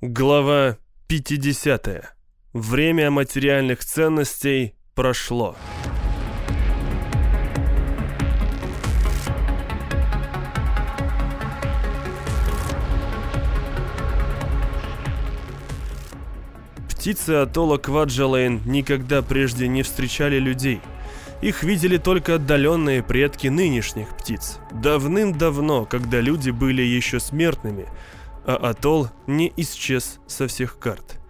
Глава 50. Время материальных ценностей прошло. Птицы атолла Кваджалейн никогда прежде не встречали людей. Их видели только отдаленные предки нынешних птиц. Давным-давно, когда люди были еще смертными – а атолл не исчез со всех карт.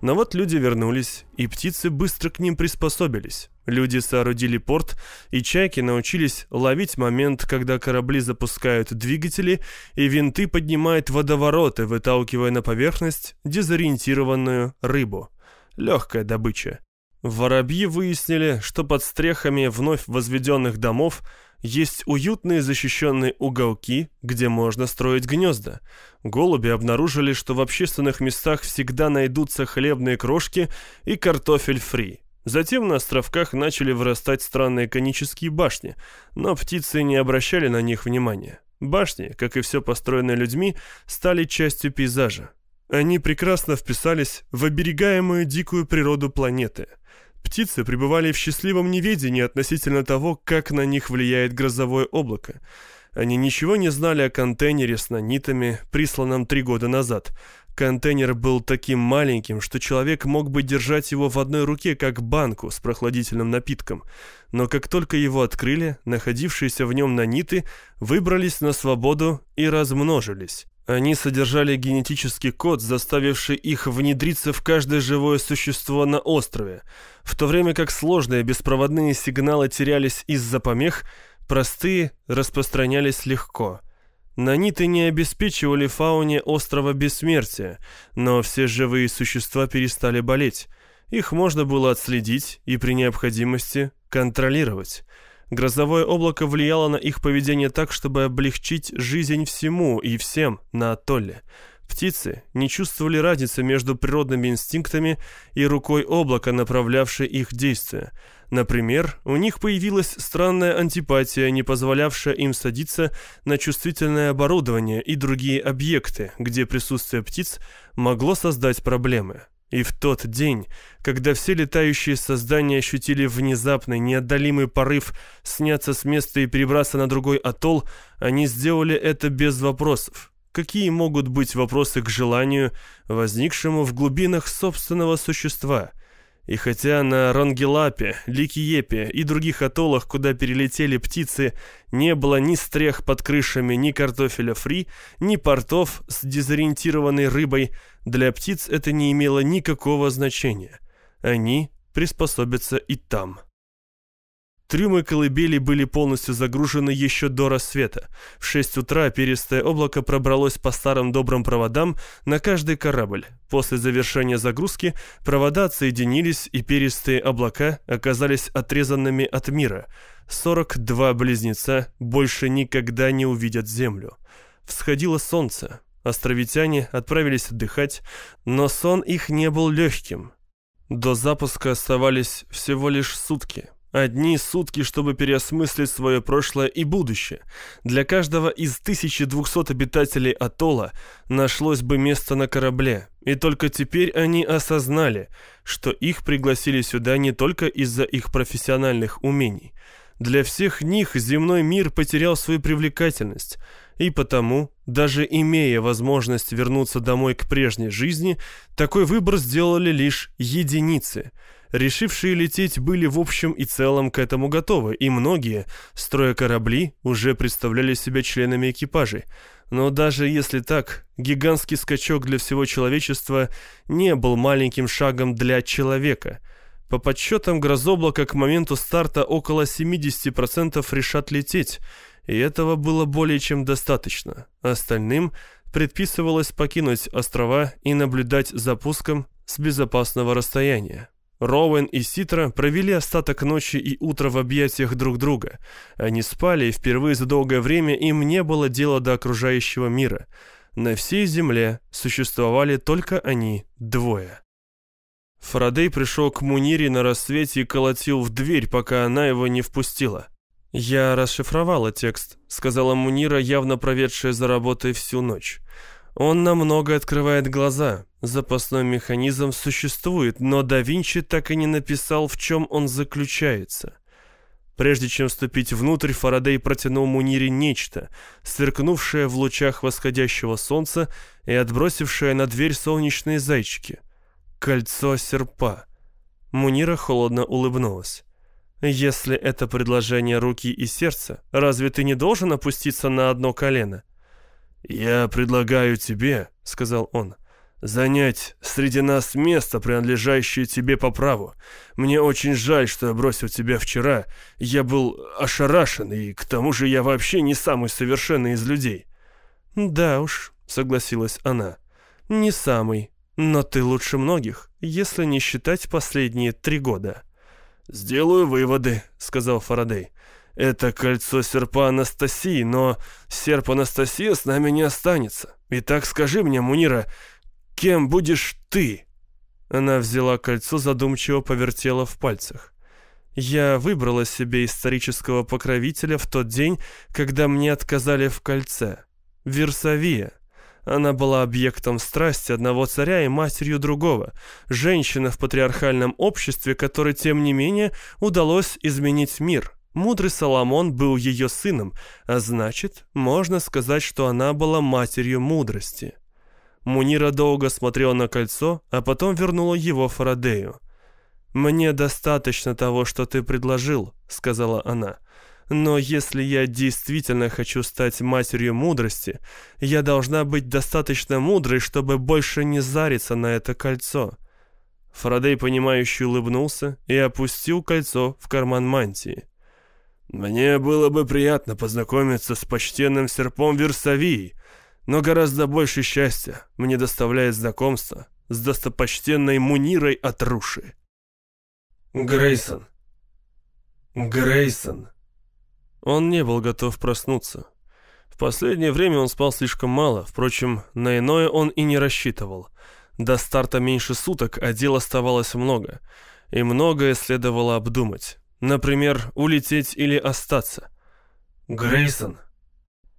Но вот люди вернулись, и птицы быстро к ним приспособились. Люди соорудили порт, и чайки научились ловить момент, когда корабли запускают двигатели, и винты поднимают водовороты, выталкивая на поверхность дезориентированную рыбу. Легкая добыча. Воробьи выяснили, что под стрехами вновь возведенных домов есть уютные защищенные уголки, где можно строить гнезда. Голуби обнаружили, что в общественных местах всегда найдутся хлебные крошки и картофель фри. Затем на островках начали вырастать странные конические башни, но птицы не обращали на них внимания. Башни, как и все построенное людьми, стали частью пейзажа. Они прекрасно вписались в оберегаемую дикую природу планеты – Птицы пребывали в счастливом неведении относительно того, как на них влияет грозовое облако. Они ничего не знали о контейнере с нанитами, присланном три года назад. Контейнер был таким маленьким, что человек мог бы держать его в одной руке, как банку с прохладительным напитком. Но как только его открыли, находившиеся в нем наниты выбрались на свободу и размножились. Они содержали генетический код, заставивший их внедриться в каждое живое существо на острове. В то время как сложные беспроводные сигналы терялись из-за помех, простые распространялись легко. Наниты не обеспечивали фауне острова бессмертия, но все живые существа перестали болеть. Их можно было отследить и при необходимости контролировать. Грозовое облако влияло на их поведение так, чтобы облегчить жизнь всему и всем на атолле. Птицы не чувствовали разницы между природными инстинктами и рукой облака, направлявшей их действия. Например, у них появилась странная антипатия, не позволявшая им садиться на чувствительное оборудование и другие объекты, где присутствие птиц могло создать проблемы. И в тот день, когда все летающие создания ощутили внезапный, неотдалимый порыв сняться с места и перебраться на другой атолл, они сделали это без вопросов. Какие могут быть вопросы к желанию, возникшему в глубинах собственного существа? И хотя на Рангелапе, Ликиепе и других атоллах, куда перелетели птицы, не было ни стрех под крышами, ни картофеля фри, ни портов с дезориентированной рыбой, для птиц это не имело никакого значения. Они приспособятся и там. Трюмы колыбели были полностью загружены еще до рассвета. В 6 утра перистое облако пробралось по старым добрым проводам на каждый корабль. После завершения загрузки провода отсоединились, и перистые облака оказались отрезанными от мира. 42 близнеца больше никогда не увидят Землю. Всходило солнце. Островитяне отправились отдыхать, но сон их не был легким. До запуска оставались всего лишь сутки. Одни сутки, чтобы переосмыслить свое прошлое и будущее. Для каждого из 1200 обитателей атолла нашлось бы место на корабле, и только теперь они осознали, что их пригласили сюда не только из-за их профессиональных умений. Для всех них земной мир потерял свою привлекательность, и потому, даже имея возможность вернуться домой к прежней жизни, такой выбор сделали лишь единицы – Решившие лететь были в общем и целом к этому готовы, и многие, строя корабли, уже представляли себя членами экипажей. Но даже если так, гигантский скачок для всего человечества не был маленьким шагом для человека. По подсчетам грозоблака к моменту старта около 70% решат лететь, и этого было более чем достаточно. Остальным предписывалось покинуть острова и наблюдать за пуском с безопасного расстояния. Роуэн и Ситра провели остаток ночи и утра в объятиях друг друга. Они спали, и впервые за долгое время им не было дела до окружающего мира. На всей земле существовали только они двое. Фарадей пришел к Мунире на рассвете и колотил в дверь, пока она его не впустила. «Я расшифровала текст», — сказала Мунира, явно проведшая за работой всю ночь. «Он намного открывает глаза. Запасной механизм существует, но да Винчи так и не написал, в чем он заключается. Прежде чем вступить внутрь, Фарадей протянул Мунире нечто, сверкнувшее в лучах восходящего солнца и отбросившее на дверь солнечные зайчики. Кольцо серпа. Мунира холодно улыбнулась. «Если это предложение руки и сердца, разве ты не должен опуститься на одно колено?» «Я предлагаю тебе», — сказал он, — занять среди нас место, принадлежащее тебе по праву. Мне очень жаль, что я бросил тебя вчера. Я был ошарашен, и к тому же я вообще не самый совершенный из людей». «Да уж», — согласилась она, — «не самый, но ты лучше многих, если не считать последние три года». «Сделаю выводы», — сказал Фарадей. «Это кольцо серпа Анастасии, но серп Анастасия с нами не останется. Итак, скажи мне, Мунира, Кем будешь ты?» Она взяла кольцо, задумчиво повертела в пальцах. «Я выбрала себе исторического покровителя в тот день, когда мне отказали в кольце. Версавия. Она была объектом страсти одного царя и матерью другого, женщина в патриархальном обществе, которой, тем не менее, удалось изменить мир». Мудрый Соломон был ее сыном, а значит, можно сказать, что она была матерью мудрости. Мунира долго смотрела на кольцо, а потом вернула его Фарадею. «Мне достаточно того, что ты предложил», — сказала она. «Но если я действительно хочу стать матерью мудрости, я должна быть достаточно мудрой, чтобы больше не зариться на это кольцо». Фарадей, понимающе улыбнулся и опустил кольцо в карман мантии. «Мне было бы приятно познакомиться с почтенным серпом Версавии», но гораздо больше счастья мне доставляет знакомство с достопочтенной Мунирой от Руши. Грейсон. Грейсон. Он не был готов проснуться. В последнее время он спал слишком мало, впрочем, на иное он и не рассчитывал. До старта меньше суток, а дел оставалось много, и многое следовало обдумать. Например, улететь или остаться. Грейсон.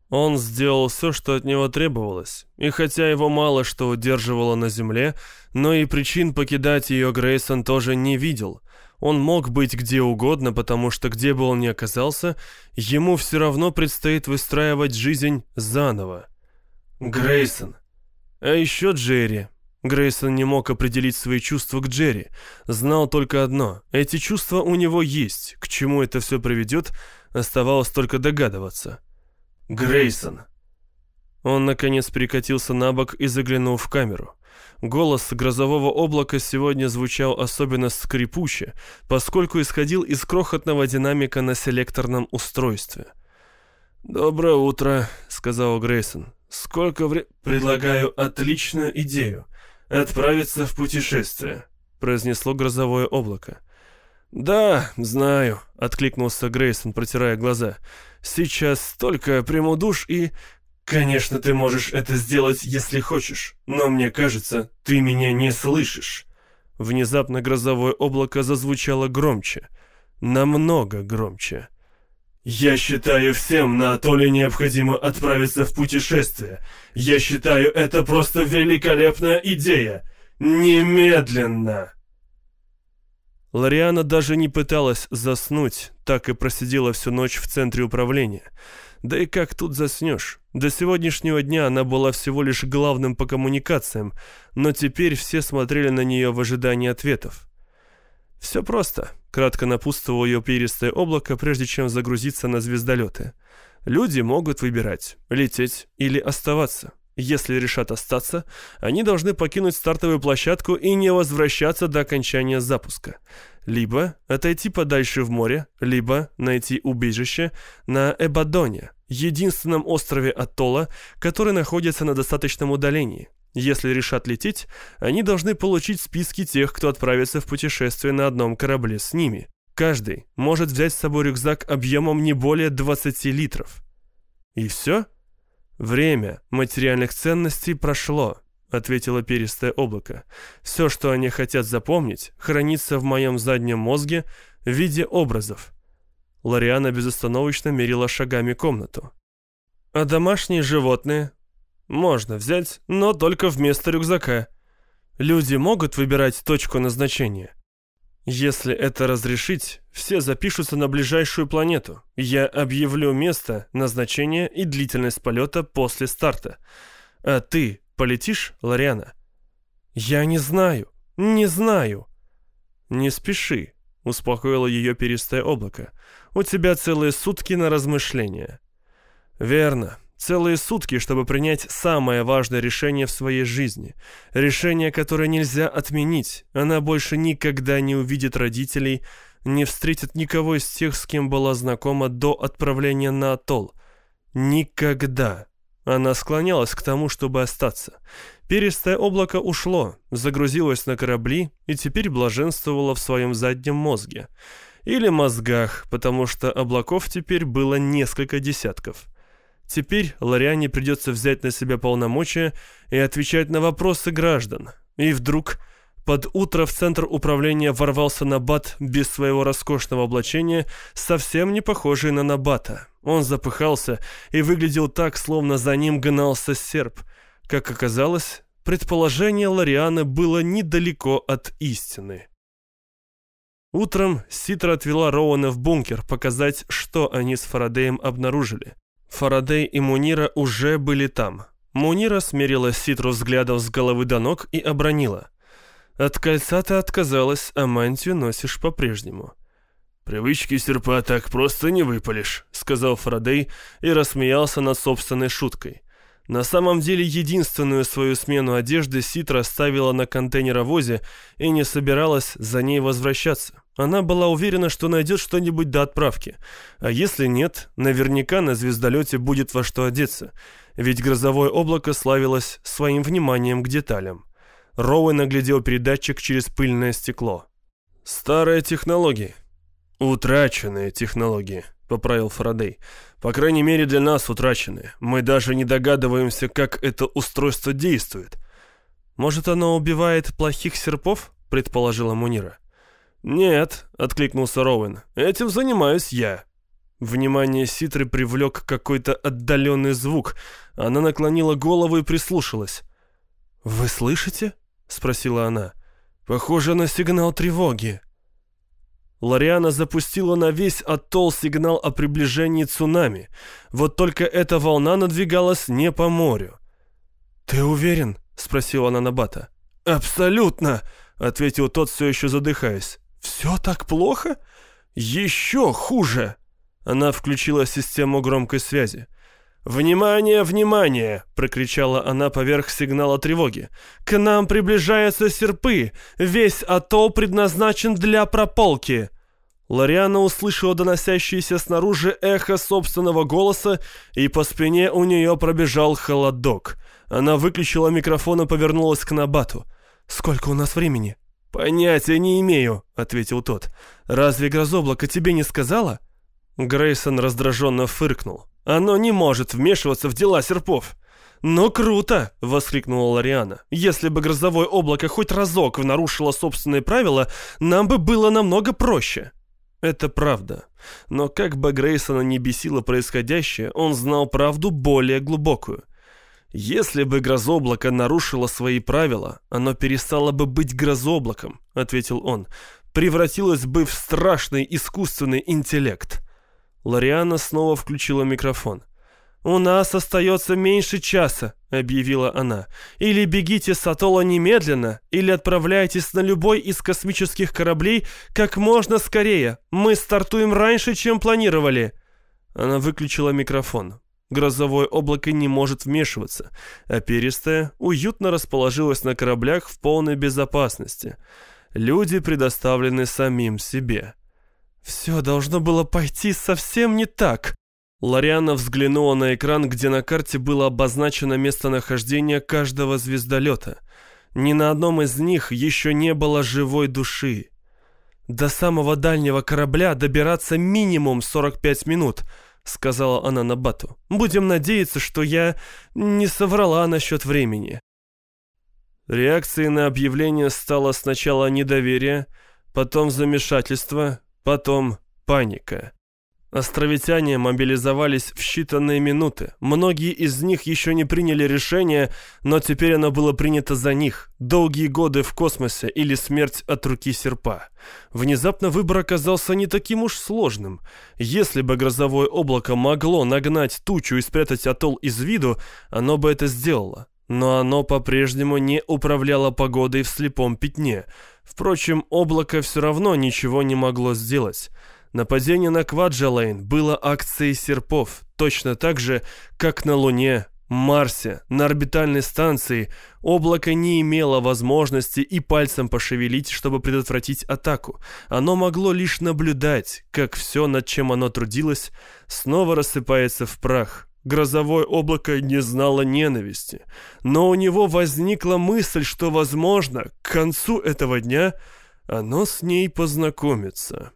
Он сделал все, что от него требовалось, и хотя его мало что удерживало на земле, но и причин покидать ее Грейсон тоже не видел. Он мог быть где угодно, потому что где бы он ни оказался, ему все равно предстоит выстраивать жизнь заново. Грейсон. А еще Джерри. Грейсон не мог определить свои чувства к Джерри. Знал только одно. Эти чувства у него есть. К чему это все приведет, оставалось только догадываться. Грейсон. Он, наконец, перекатился на бок и заглянул в камеру. Голос грозового облака сегодня звучал особенно скрипуще, поскольку исходил из крохотного динамика на селекторном устройстве. «Доброе утро», — сказал Грейсон. «Сколько вре...» «Предлагаю отличную идею. Отправиться в путешествие», — произнесло грозовое облако. «Да, знаю», — откликнулся Грейсон, протирая глаза. «Сейчас только приму душ и...» «Конечно, ты можешь это сделать, если хочешь, но мне кажется, ты меня не слышишь». Внезапно грозовое облако зазвучало громче. Намного громче. «Я считаю, всем на атолле необходимо отправиться в путешествие. Я считаю, это просто великолепная идея. Немедленно!» Лариана даже не пыталась заснуть, так и просидела всю ночь в центре управления. Да и как тут заснешь? До сегодняшнего дня она была всего лишь главным по коммуникациям, но теперь все смотрели на нее в ожидании ответов. «Все просто», — кратко напутствовало ее перистое облако, прежде чем загрузиться на звездолеты. «Люди могут выбирать, лететь или оставаться. Если решат остаться, они должны покинуть стартовую площадку и не возвращаться до окончания запуска. Либо отойти подальше в море, либо найти убежище на Эбадоне, единственном острове Атолла, который находится на достаточном удалении. Если решат лететь, они должны получить списки тех, кто отправится в путешествие на одном корабле с ними. Каждый может взять с собой рюкзак объемом не более 20 литров. И все? «Время материальных ценностей прошло», — ответило перистое облако. «Все, что они хотят запомнить, хранится в моем заднем мозге в виде образов». Лориана безостановочно мерила шагами комнату. «А домашние животные?» «Можно взять, но только вместо рюкзака». Люди могут выбирать точку назначения? Если это разрешить, все запишутся на ближайшую планету. Я объявлю место, назначение и длительность полета после старта. А ты полетишь, Лориана? Я не знаю, не знаю. Не спеши, успокоило ее перистое облако. У тебя целые сутки на размышления. Верно, Целые сутки, чтобы принять самое важное решение в своей жизни. Решение, которое нельзя отменить. Она больше никогда не увидит родителей, не встретит никого из тех, с кем была знакома до отправления на атолл. Никогда. Она склонялась к тому, чтобы остаться. Перистое облако ушло, загрузилось на корабли и теперь блаженствовало в своем заднем мозге. Или мозгах, потому что облаков теперь было несколько десятков. Теперь Лориане придется взять на себя полномочия и отвечать на вопросы граждан. И вдруг под утро в центр управления ворвался Набат без своего роскошного облачения, совсем не похожий на Набата. Он запыхался и выглядел так, словно за ним гнался серп. Как оказалось, предположение Лорианы было недалеко от истины. Утром Ситра отвела Роуэна в бункер показать, что они с Фарадеем обнаружили. Фарадей и Мунира уже были там. Мунира смерила Ситру взглядом с головы до ног и обронила. «От кольца ты отказалась, а мантию носишь по-прежнему». «Привычки серпа так просто не выпалишь», — сказал Фарадей и рассмеялся над собственной шуткой. На самом деле единственную свою смену одежды Ситра ставила на контейнеровозе и не собиралась за ней возвращаться. Она была уверена, что найдет что-нибудь до отправки. А если нет, наверняка на звездолете будет во что одеться. Ведь грозовое облако славилось своим вниманием к деталям. Роуэн наглядел передатчик через пыльное стекло. «Старая технология». «Утраченные технологии», — поправил Фарадей. По крайней мере, для нас утрачены. Мы даже не догадываемся, как это устройство действует. Может, оно убивает плохих серпов? предположила Мунира. Нет, откликнулся Роуэн. Этим занимаюсь я. Внимание Ситры привлек какой-то отдаленный звук. Она наклонила голову и прислушалась. «Вы слышите?» — спросила она. «Похоже на сигнал тревоги». Лориана запустила на весь атолл сигнал о приближении цунами. Вот только эта волна надвигалась не по морю. «Ты уверен?» — спросила она Набата. «Абсолютно!» — ответил тот, все еще задыхаясь. «Все так плохо?» «Еще хуже!» Она включила систему громкой связи. «Внимание, внимание!» — прокричала она поверх сигнала тревоги. «К нам приближаются серпы! Весь атолл предназначен для прополки!» Лориана услышала доносящееся снаружи эхо собственного голоса, и по спине у нее пробежал холодок. Она выключила микрофон и повернулась к Набату. «Сколько у нас времени?» «Понятия не имею», — ответил тот. «Разве грозоблако тебе не сказала?» Грейсон раздраженно фыркнул. Оно не может вмешиваться в дела серпов. «Ну круто!» — воскликнула Лориана. «Если бы грозовое облако хоть разок нарушило собственные правила, нам бы было намного проще». Это правда. Но как бы Грейсона не бесило происходящее, он знал правду более глубокую. «Если бы грозоблако нарушило свои правила, оно перестало бы быть грозоблаком», — ответил он. «Превратилось бы в страшный искусственный интеллект». Лориана снова включила микрофон. «У нас остается меньше часа», — объявила она. «Или бегите с атолла немедленно, или отправляйтесь на любой из космических кораблей как можно скорее. Мы стартуем раньше, чем планировали». Она выключила микрофон. Грозовое облако не может вмешиваться, а перистая уютно расположилась на кораблях в полной безопасности. Люди предоставлены самим себе. Все должно было пойти совсем не так. Лариана взглянула на экран, где на карте было обозначено местонахождение каждого звездолета. Ни на одном из них еще не было живой души. «До самого дальнего корабля добираться минимум 45 минут», — сказала она Набату. «Будем надеяться, что я не соврала насчет времени». Реакцией на объявление стало сначала недоверие, потом замешательство, Потом паника. Островитяне мобилизовались в считанные минуты. Многие из них еще не приняли решение, но теперь оно было принято за них. Долгие годы в космосе или смерть от руки серпа. Внезапно выбор оказался не таким уж сложным. Если бы грозовое облако могло нагнать тучу и спрятать атолл из виду, оно бы это сделало. Но оно по-прежнему не управляло погодой в слепом пятне. Впрочем, облако все равно ничего не могло сделать. Нападение на Кваджалейн было акцией серпов, точно так же, как на Луне, Марсе, на орбитальной станции облако не имело возможности и пальцем пошевелить, чтобы предотвратить атаку. Оно могло лишь наблюдать, как все, над чем оно трудилось, снова рассыпается в прах. Грозовое облако не знало ненависти, но у него возникла мысль, что, возможно, к концу этого дня оно с ней познакомится.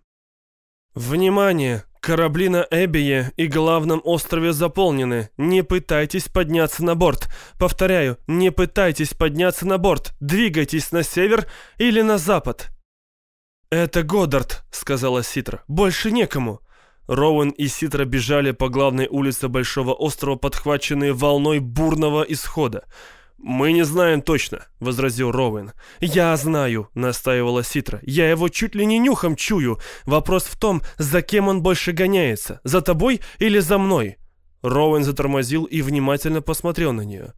«Внимание! Корабли на Эбие и главном острове заполнены. Не пытайтесь подняться на борт. Повторяю, не пытайтесь подняться на борт. Двигайтесь на север или на запад». «Это Годдард», — сказала Ситра. «Больше некому». Роуэн и Ситра бежали по главной улице Большого острова, подхваченные волной бурного исхода. «Мы не знаем точно», — возразил Роуэн. «Я знаю», — настаивала Ситра. «Я его чуть ли не нюхом чую. Вопрос в том, за кем он больше гоняется, за тобой или за мной?» Роуэн затормозил и внимательно посмотрел на нее.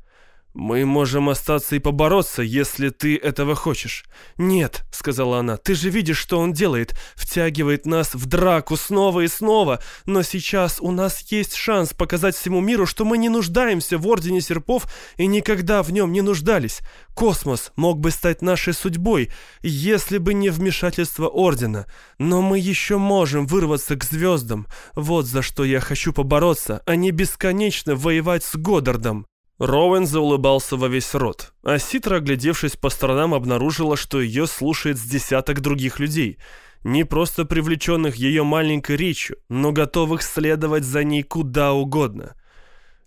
«Мы можем остаться и побороться, если ты этого хочешь». «Нет», — сказала она, — «ты же видишь, что он делает. Втягивает нас в драку снова и снова. Но сейчас у нас есть шанс показать всему миру, что мы не нуждаемся в Ордене Серпов и никогда в нем не нуждались. Космос мог бы стать нашей судьбой, если бы не вмешательство Ордена. Но мы еще можем вырваться к звездам. Вот за что я хочу побороться, а не бесконечно воевать с Годдардом». Роуэн заулыбался во весь рот, а Ситра, оглядевшись по сторонам, обнаружила, что ее слушает с десяток других людей, не просто привлеченных ее маленькой речью, но готовых следовать за ней куда угодно.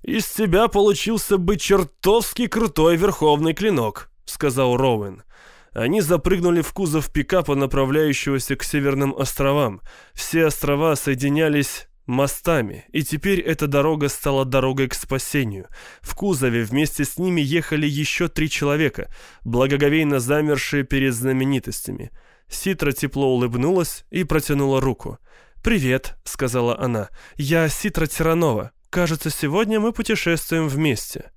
«Из тебя получился бы чертовски крутой верховный клинок», — сказал Роуэн. Они запрыгнули в кузов пикапа, направляющегося к Северным островам. Все острова соединялись мостами, и теперь эта дорога стала дорогой к спасению. В кузове вместе с ними ехали еще три человека, благоговейно замершие перед знаменитостями. Ситра тепло улыбнулась и протянула руку. «Привет», — сказала она, — «я Ситра Тиранова. Кажется, сегодня мы путешествуем вместе».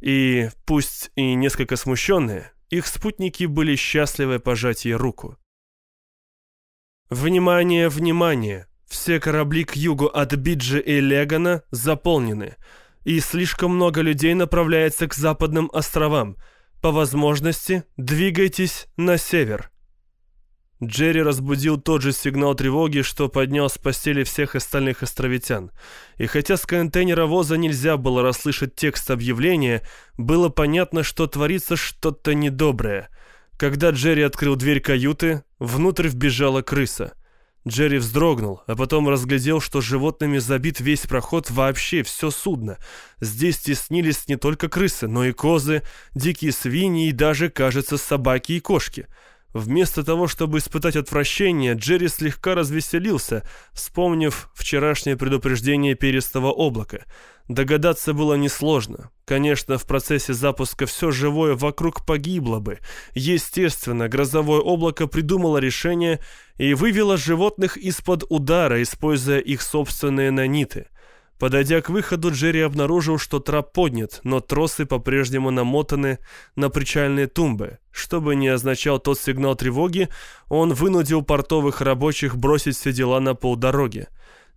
И, пусть и несколько смущенные, их спутники были счастливы пожать ей руку. «Внимание, внимание!» Все корабли к югу от Биджи и Легана заполнены, и слишком много людей направляется к западным островам. По возможности двигайтесь на север. Джерри разбудил тот же сигнал тревоги, что поднял с постели всех остальных островитян. И хотя с контейнера воза нельзя было расслышать текст объявления, было понятно, что творится что-то недоброе. Когда Джерри открыл дверь каюты, внутрь вбежала крыса. Джерри вздрогнул, а потом разглядел, что животными забит весь проход вообще все судно. Здесь теснились не только крысы, но и козы, дикие свиньи и даже, кажется, собаки и кошки – Вместо того, чтобы испытать отвращение, Джерри слегка развеселился, вспомнив вчерашнее предупреждение перистого облака. Догадаться было несложно. Конечно, в процессе запуска все живое вокруг погибло бы. Естественно, грозовое облако придумало решение и вывело животных из-под удара, используя их собственные наниты. Подойдя к выходу, Джерри обнаружил, что трап поднят, но тросы по-прежнему намотаны на причальные тумбы. Чтобы не означал тот сигнал тревоги, он вынудил портовых рабочих бросить все дела на полдороги.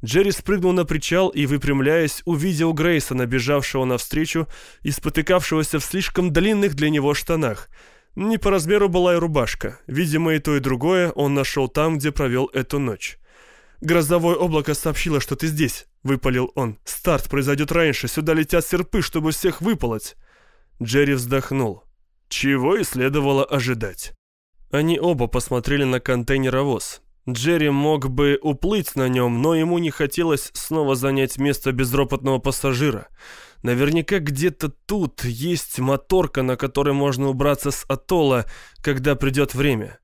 Джерри спрыгнул на причал и, выпрямляясь, увидел Грейсона, бежавшего навстречу и спотыкавшегося в слишком длинных для него штанах. Не по размеру была и рубашка. Видимо, и то, и другое он нашел там, где провел эту ночь. «Грозовое облако сообщило, что ты здесь», — выпалил он. «Старт произойдет раньше, сюда летят серпы, чтобы всех выполоть». Джерри вздохнул. Чего и следовало ожидать. Они оба посмотрели на контейнеровоз. Джерри мог бы уплыть на нем, но ему не хотелось снова занять место безропотного пассажира. Наверняка где-то тут есть моторка, на которой можно убраться с атолла, когда придет время.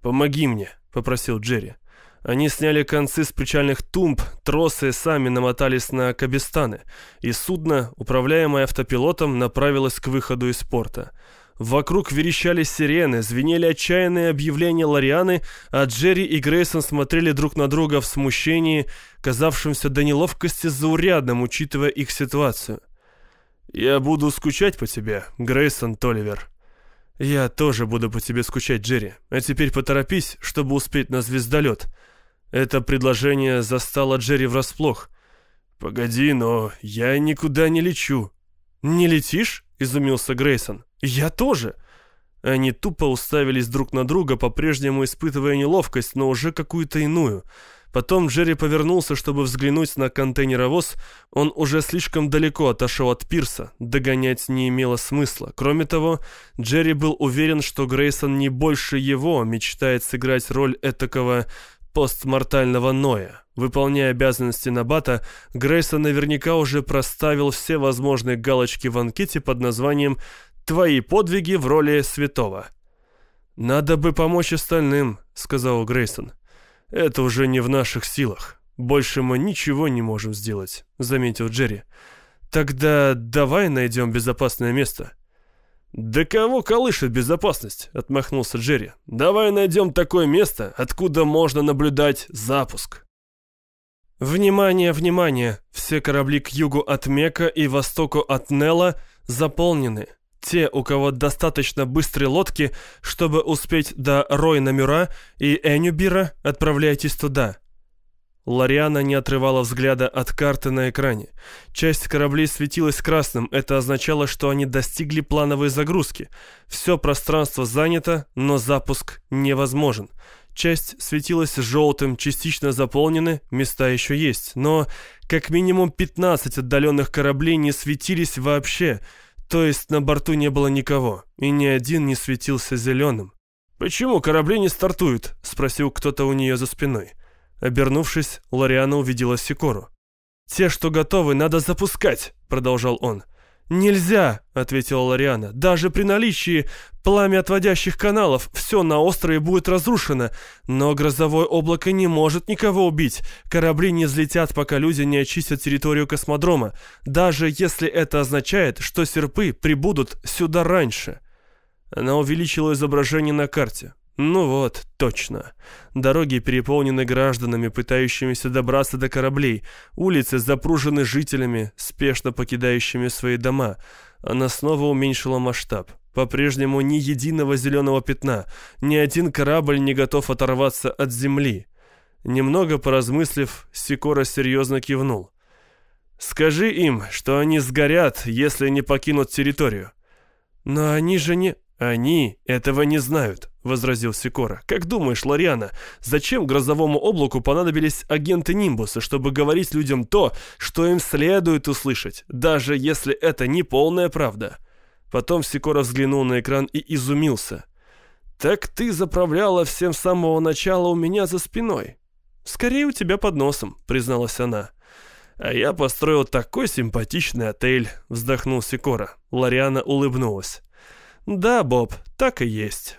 «Помоги мне», — попросил Джерри. Они сняли концы с причальных тумб, тросы сами намотались на кабестаны, и судно, управляемое автопилотом, направилось к выходу из порта. Вокруг верещали сирены, звенели отчаянные объявления Лорианы, а Джерри и Грейсон смотрели друг на друга в смущении, казавшемся до неловкости заурядным, учитывая их ситуацию. «Я буду скучать по тебе, Грейсон Толивер». «Я тоже буду по тебе скучать, Джерри. А теперь поторопись, чтобы успеть на звездолет». Это предложение застало Джерри врасплох. «Погоди, но я никуда не лечу». «Не летишь?» — изумился Грейсон. «Я тоже». Они тупо уставились друг на друга, по-прежнему испытывая неловкость, но уже какую-то иную. Потом Джерри повернулся, чтобы взглянуть на контейнеровоз. Он уже слишком далеко отошел от пирса. Догонять не имело смысла. Кроме того, Джерри был уверен, что Грейсон не больше его мечтает сыграть роль этакого постмортального Ноя. Выполняя обязанности Набата, Грейсон наверняка уже проставил все возможные галочки в анкете под названием «Твои подвиги в роли святого». «Надо бы помочь остальным», — сказал Грейсон. «Это уже не в наших силах. Больше мы ничего не можем сделать», — заметил Джерри. «Тогда давай найдем безопасное место». «Да кого колышет безопасность?» — отмахнулся Джерри. «Давай найдем такое место, откуда можно наблюдать запуск». Внимание, внимание! Все корабли к югу от Мека и востоку от Нелла заполнены. Те, у кого достаточно быстрые лодки, чтобы успеть до Ройна-Мюра и Энюбира, отправляйтесь туда. Лариана не отрывала взгляда от карты на экране. Часть кораблей светилась красным, это означало, что они достигли плановой загрузки. Все пространство занято, но запуск невозможен. Часть светилась желтым, частично заполнены, места еще есть, но как минимум 15 отдаленных кораблей не светились вообще, то есть на борту не было никого, и ни один не светился зеленым. «Почему корабли не стартуют?» — спросил кто-то у нее за спиной. Обернувшись, Лориана увидела Сикору. «Те, что готовы, надо запускать», — продолжал он. «Нельзя», — ответила Лориана. «Даже при наличии пламя отводящих каналов все на острове будет разрушено. Но грозовое облако не может никого убить. Корабли не взлетят, пока люди не очистят территорию космодрома, даже если это означает, что серпы прибудут сюда раньше». Она увеличила изображение на карте. Ну вот, точно. Дороги переполнены гражданами, пытающимися добраться до кораблей. Улицы запружены жителями, спешно покидающими свои дома. Она снова уменьшила масштаб. По-прежнему ни единого зеленого пятна, ни один корабль не готов оторваться от земли. Немного поразмыслив, Сикора серьезно кивнул. «Скажи им, что они сгорят, если не покинут территорию». «Но они же не...» «Они этого не знают», — возразил Сикора. «Как думаешь, Лориана, зачем грозовому облаку понадобились агенты Нимбуса, чтобы говорить людям то, что им следует услышать, даже если это не полная правда?» Потом Сикора взглянул на экран и изумился. «Так ты заправляла всем с самого начала у меня за спиной?» «Скорее у тебя под носом», — призналась она. «А я построил такой симпатичный отель», — вздохнул Сикора. Лориана улыбнулась. «Да, Боб, так и есть».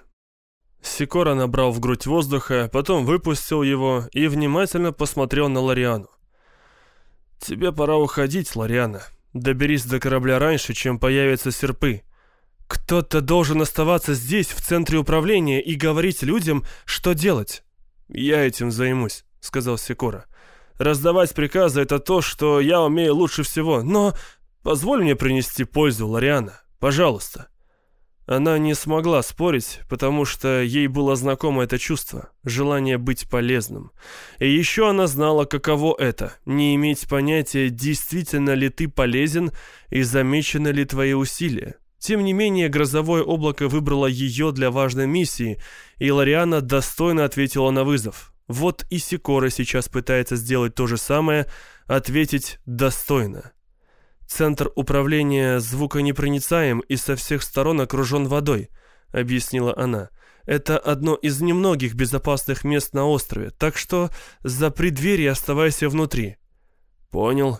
Сикора набрал в грудь воздуха, потом выпустил его и внимательно посмотрел на Лориану. «Тебе пора уходить, Лориана. Доберись до корабля раньше, чем появятся серпы. Кто-то должен оставаться здесь, в центре управления, и говорить людям, что делать». «Я этим займусь», — сказал Сикора. «Раздавать приказы — это то, что я умею лучше всего, но позволь мне принести пользу, Лориана. Пожалуйста». Она не смогла спорить, потому что ей было знакомо это чувство, желание быть полезным. И еще она знала, каково это, не иметь понятия, действительно ли ты полезен и замечены ли твои усилия. Тем не менее, грозовое облако выбрало ее для важной миссии, и Лариана достойно ответила на вызов. Вот и Сикора сейчас пытается сделать то же самое, ответить достойно. «Центр управления звуконепроницаем и со всех сторон окружен водой», — объяснила она. «Это одно из немногих безопасных мест на острове, так что запри дверь и оставайся внутри». «Понял»,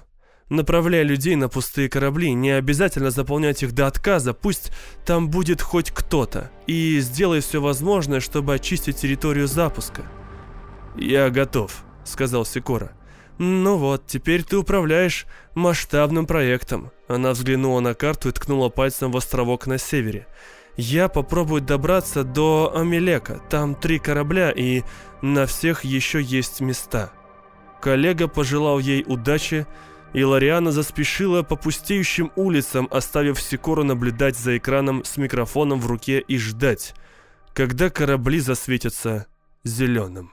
Направляй людей на пустые корабли, не обязательно заполнять их до отказа, пусть там будет хоть кто-то. И сделай все возможное, чтобы очистить территорию запуска. «Я готов», — сказал Сикора. «Ну вот, теперь ты управляешь масштабным проектом». Она взглянула на карту и ткнула пальцем в островок на севере. «Я попробую добраться до Амелека. Там три корабля, и на всех еще есть места». Коллега пожелал ей удачи, и Лариана заспешила по пустеющим улицам, оставив Сикору наблюдать за экраном с микрофоном в руке и ждать, когда корабли засветятся зеленым.